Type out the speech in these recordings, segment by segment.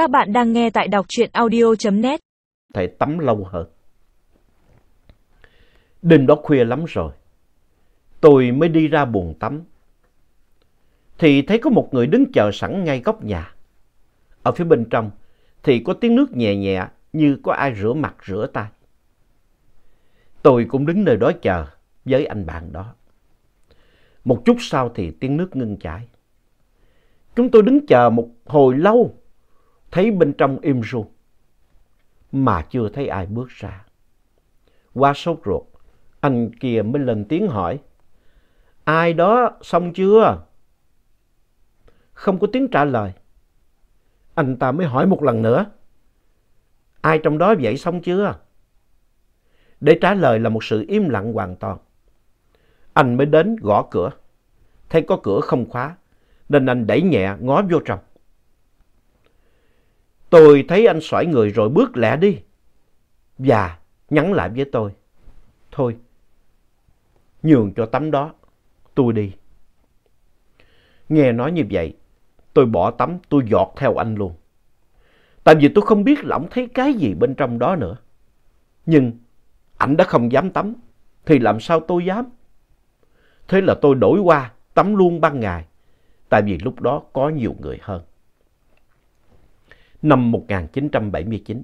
Các bạn đang nghe tại đọc truyện audio.net. thầy tắm lâu hơn. Đêm đó khuya lắm rồi. Tôi mới đi ra buồng tắm. Thì thấy có một người đứng chờ sẵn ngay góc nhà. Ở phía bên trong thì có tiếng nước nhẹ nhẹ như có ai rửa mặt rửa tay. Tôi cũng đứng nơi đó chờ với anh bạn đó. Một chút sau thì tiếng nước ngưng chảy. Chúng tôi đứng chờ một hồi lâu, thấy bên trong im ru, mà chưa thấy ai bước ra. Qua sốt ruột, anh kia mới lên tiếng hỏi, ai đó xong chưa? Không có tiếng trả lời. Anh ta mới hỏi một lần nữa, ai trong đó vậy xong chưa? Để trả lời là một sự im lặng hoàn toàn. Anh mới đến gõ cửa, thấy có cửa không khóa, nên anh đẩy nhẹ ngó vô trong. Tôi thấy anh xoải người rồi bước lẹ đi. Và nhắn lại với tôi. Thôi, nhường cho tắm đó, tôi đi. Nghe nói như vậy, tôi bỏ tắm, tôi giọt theo anh luôn. Tại vì tôi không biết là ổng thấy cái gì bên trong đó nữa. Nhưng anh đã không dám tắm, thì làm sao tôi dám? Thế là tôi đổi qua tắm luôn ban ngày tại vì lúc đó có nhiều người hơn. Năm 1979,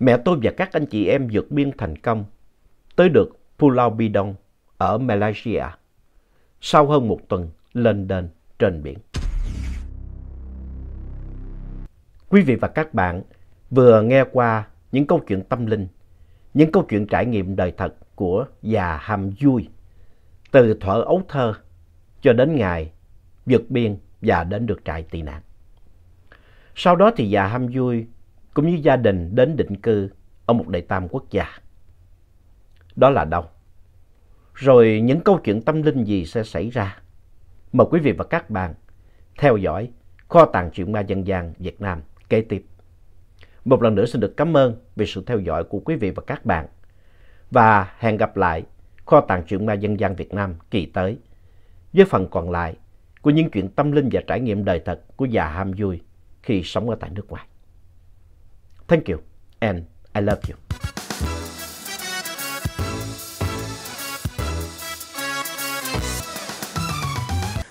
mẹ tôi và các anh chị em vượt biên thành công tới được Pulau Bidong ở Malaysia sau hơn một tuần lên đên trên biển. Quý vị và các bạn vừa nghe qua những câu chuyện tâm linh, những câu chuyện trải nghiệm đời thật của già hàm vui từ thuở ấu thơ cho đến ngày vượt biên và đến được trại tị nạn. Sau đó thì già ham vui, cũng như gia đình đến định cư ở một đại tam quốc gia. Đó là đâu? Rồi những câu chuyện tâm linh gì sẽ xảy ra? Mời quý vị và các bạn theo dõi kho tàng truyện ma dân gian Việt Nam kế tiếp. Một lần nữa xin được cảm ơn vì sự theo dõi của quý vị và các bạn. Và hẹn gặp lại kho tàng truyện ma dân gian Việt Nam kỳ tới. Với phần còn lại của những chuyện tâm linh và trải nghiệm đời thật của già ham vui khi sống ở tại nước ngoài. Thank you and I love you.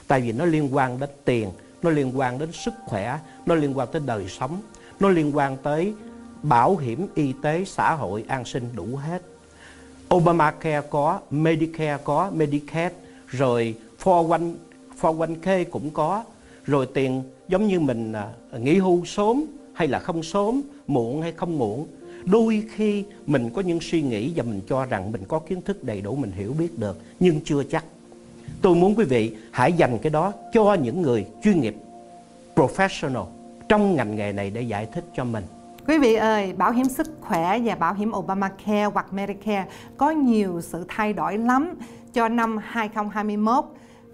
Tại vì nó liên quan đến tiền, nó liên quan đến sức khỏe, nó liên quan tới đời sống, nó liên quan tới bảo hiểm y tế, xã hội, an sinh đủ hết. Obamacare có, Medicare có, Medicaid, rồi 401 401k cũng có rồi tiền giống như mình à, nghỉ hưu sớm hay là không sớm muộn hay không muộn đôi khi mình có những suy nghĩ và mình cho rằng mình có kiến thức đầy đủ mình hiểu biết được nhưng chưa chắc. Tôi muốn quý vị hãy dành cái đó cho những người chuyên nghiệp professional trong ngành nghề này để giải thích cho mình. Quý vị ơi, bảo hiểm sức khỏe và bảo hiểm Obamacare hoặc Medicare có nhiều sự thay đổi lắm cho năm 2021